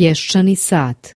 Pješčani sat.